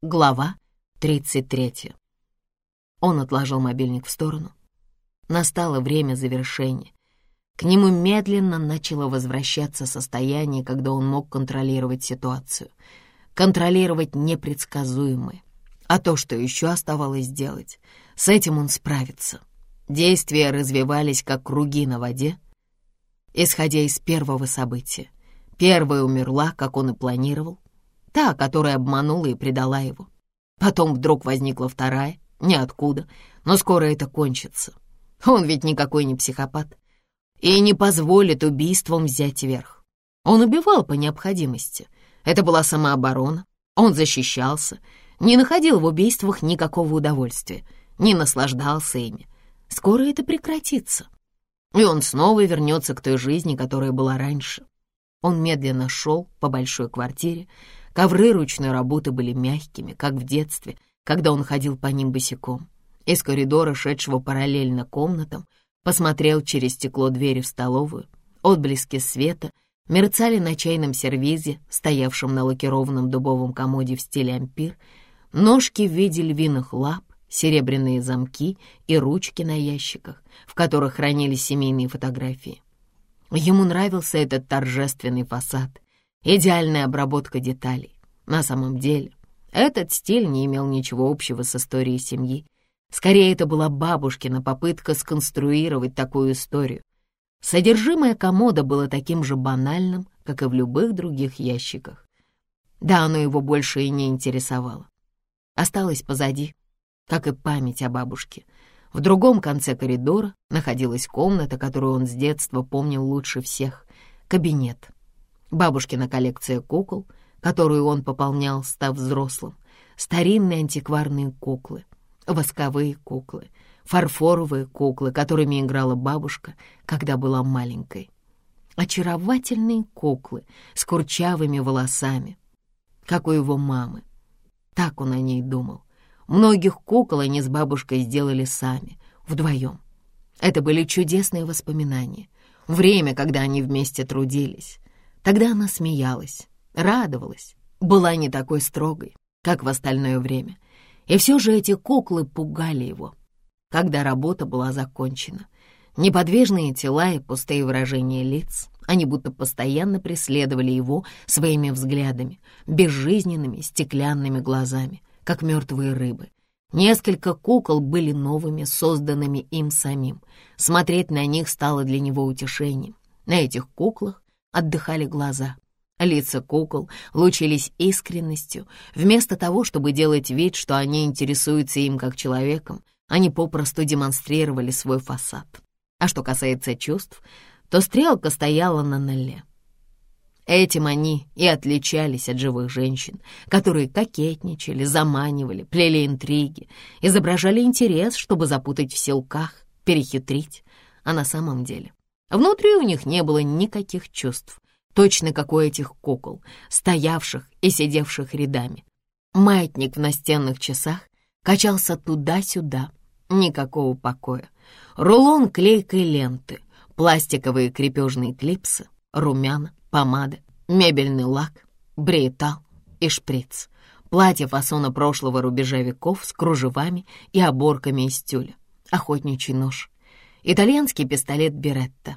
Глава 33. Он отложил мобильник в сторону. Настало время завершения. К нему медленно начало возвращаться состояние, когда он мог контролировать ситуацию. Контролировать непредсказуемое. А то, что еще оставалось делать, с этим он справится. Действия развивались, как круги на воде, исходя из первого события. Первая умерла, как он и планировал, та, которая обманула и предала его. Потом вдруг возникла вторая, ниоткуда, но скоро это кончится. Он ведь никакой не психопат и не позволит убийствам взять верх. Он убивал по необходимости. Это была самооборона, он защищался, не находил в убийствах никакого удовольствия, не наслаждался ими. Скоро это прекратится, и он снова вернется к той жизни, которая была раньше. Он медленно шел по большой квартире, Ковры ручной работы были мягкими, как в детстве, когда он ходил по ним босиком. Из коридора, шедшего параллельно комнатам, посмотрел через стекло двери в столовую. Отблески света мерцали на чайном сервизе, стоявшем на лакированном дубовом комоде в стиле ампир, ножки в виде львиных лап, серебряные замки и ручки на ящиках, в которых хранились семейные фотографии. Ему нравился этот торжественный фасад, идеальная обработка деталей. На самом деле, этот стиль не имел ничего общего с историей семьи. Скорее, это была бабушкина попытка сконструировать такую историю. Содержимое комода было таким же банальным, как и в любых других ящиках. Да, оно его больше и не интересовало. Осталось позади, как и память о бабушке. В другом конце коридора находилась комната, которую он с детства помнил лучше всех — кабинет. Бабушкина коллекция кукол, которую он пополнял, став взрослым, старинные антикварные куклы, восковые куклы, фарфоровые куклы, которыми играла бабушка, когда была маленькой. Очаровательные куклы с курчавыми волосами, как у его мамы. Так он о ней думал. Многих кукол они с бабушкой сделали сами, вдвоем. Это были чудесные воспоминания. Время, когда они вместе трудились. Тогда она смеялась, радовалась, была не такой строгой, как в остальное время. И все же эти куклы пугали его, когда работа была закончена. Неподвижные тела и пустые выражения лиц, они будто постоянно преследовали его своими взглядами, безжизненными стеклянными глазами, как мертвые рыбы. Несколько кукол были новыми, созданными им самим. Смотреть на них стало для него утешением. На этих куклах отдыхали глаза. Лица кукол лучились искренностью. Вместо того, чтобы делать вид, что они интересуются им как человеком, они попросту демонстрировали свой фасад. А что касается чувств, то стрелка стояла на ноле. Этим они и отличались от живых женщин, которые кокетничали, заманивали, плели интриги, изображали интерес, чтобы запутать в силках, перехитрить. А на самом деле Внутри у них не было никаких чувств, точно как у этих кукол, стоявших и сидевших рядами. Маятник в настенных часах качался туда-сюда, никакого покоя. Рулон клейкой ленты, пластиковые крепежные клипсы, румяна, помада, мебельный лак, брейтал и шприц. Платье фасона прошлого рубежа веков с кружевами и оборками из тюля, охотничий нож, итальянский пистолет Беретта,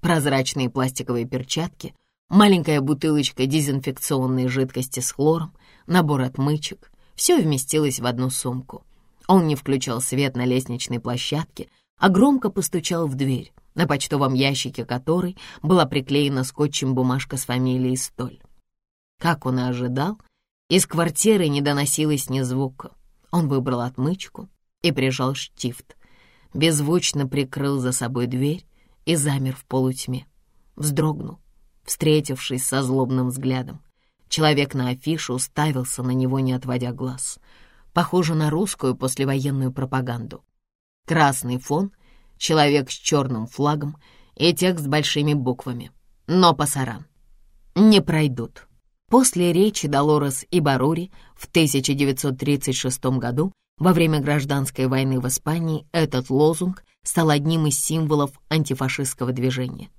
прозрачные пластиковые перчатки, маленькая бутылочка дезинфекционной жидкости с хлором, набор отмычек — все вместилось в одну сумку. Он не включал свет на лестничной площадке, а громко постучал в дверь, на почтовом ящике которой была приклеена скотчем бумажка с фамилией Столь. Как он и ожидал, из квартиры не доносилось ни звука. Он выбрал отмычку и прижал штифт беззвучно прикрыл за собой дверь и замер в полутьме. Вздрогнул, встретившись со злобным взглядом. Человек на афише уставился на него, не отводя глаз. Похоже на русскую послевоенную пропаганду. Красный фон, человек с черным флагом и текст с большими буквами. Но пасаран. Не пройдут. После речи Долорес и Барури в 1936 году во время гражданской войны в Испании этот лозунг стал одним из символов антифашистского движения.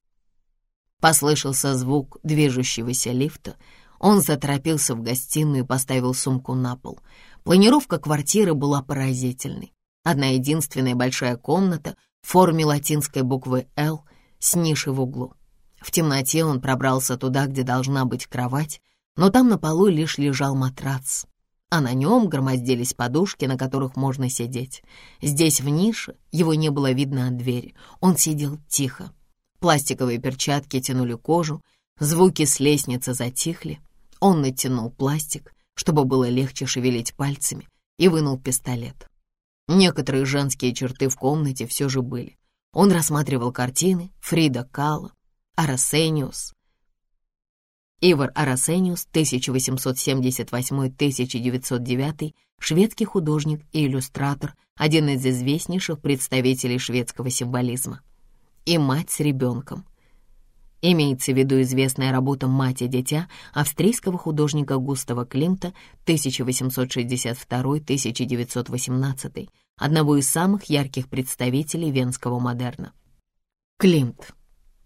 Послышался звук движущегося лифта. Он заторопился в гостиную и поставил сумку на пол. Планировка квартиры была поразительной. Одна единственная большая комната в форме латинской буквы «Л» с нишей в углу. В темноте он пробрался туда, где должна быть кровать, но там на полу лишь лежал матрац, а на нем громоздились подушки, на которых можно сидеть. Здесь, в нише, его не было видно от двери. Он сидел тихо. Пластиковые перчатки тянули кожу, звуки с лестницы затихли. Он натянул пластик, чтобы было легче шевелить пальцами, и вынул пистолет. Некоторые женские черты в комнате все же были. Он рассматривал картины Фрида Кала, Арасениус, Ивар Арасениус, 1878-1909, шведский художник и иллюстратор, один из известнейших представителей шведского символизма. И мать с ребенком. Имеется в виду известная работа «Мать и дитя» австрийского художника Густава Климта 1862-1918, одного из самых ярких представителей венского модерна. Климт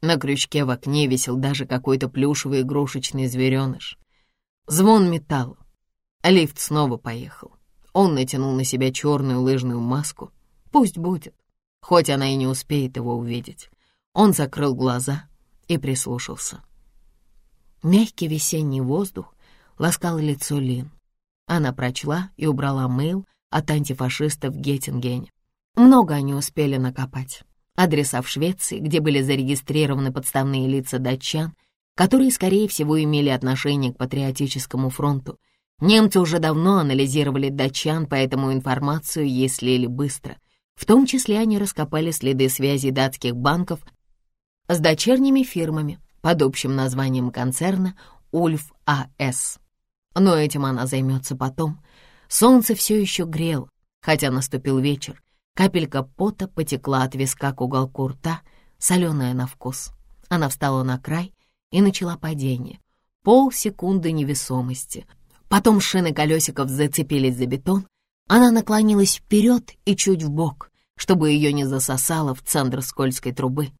на крючке в окне висел даже какой-то плюшевый игрушечный звереныш. Звон металла. Лифт снова поехал. Он натянул на себя черную лыжную маску. Пусть будет, хоть она и не успеет его увидеть. Он закрыл глаза и прислушался. Мягкий весенний воздух ласкал лицо Лин. Она прочла и убрала мейл от антифашистов в Геттингене. Много они успели накопать адреса в Швеции, где были зарегистрированы подставные лица датчан, которые, скорее всего, имели отношение к патриотическому фронту. Немцы уже давно анализировали датчан, поэтому информацию ей слили быстро. В том числе они раскопали следы связи датских банков с дочерними фирмами под общим названием концерна «Ульф А.С». Но этим она займется потом. Солнце все еще грело, хотя наступил вечер, Капелька пота потекла от виска к уголку рта, соленая на вкус. Она встала на край и начала падение. Полсекунды невесомости. Потом шины колесиков зацепились за бетон. Она наклонилась вперед и чуть вбок, чтобы ее не засосало в центр скользкой трубы.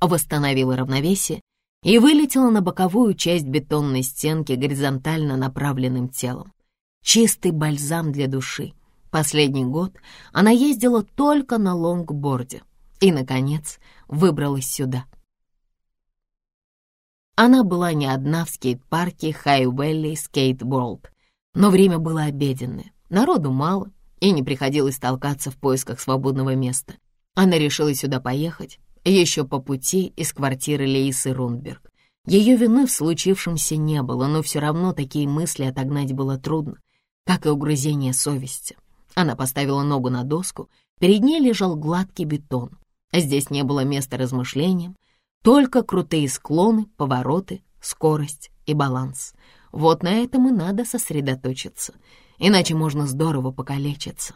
Восстановила равновесие и вылетела на боковую часть бетонной стенки горизонтально направленным телом. Чистый бальзам для души — Последний год она ездила только на лонгборде и, наконец, выбралась сюда. Она была не одна в скейт-парке Хай-Вэлли Скейтборд, но время было обеденное, народу мало, и не приходилось толкаться в поисках свободного места. Она решила сюда поехать, еще по пути из квартиры Лейсы Рунберг. Ее вины в случившемся не было, но все равно такие мысли отогнать было трудно, как и угрызение совести. Она поставила ногу на доску, перед ней лежал гладкий бетон. Здесь не было места размышлениям, только крутые склоны, повороты, скорость и баланс. Вот на этом и надо сосредоточиться, иначе можно здорово покалечиться.